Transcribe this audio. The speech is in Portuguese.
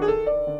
Música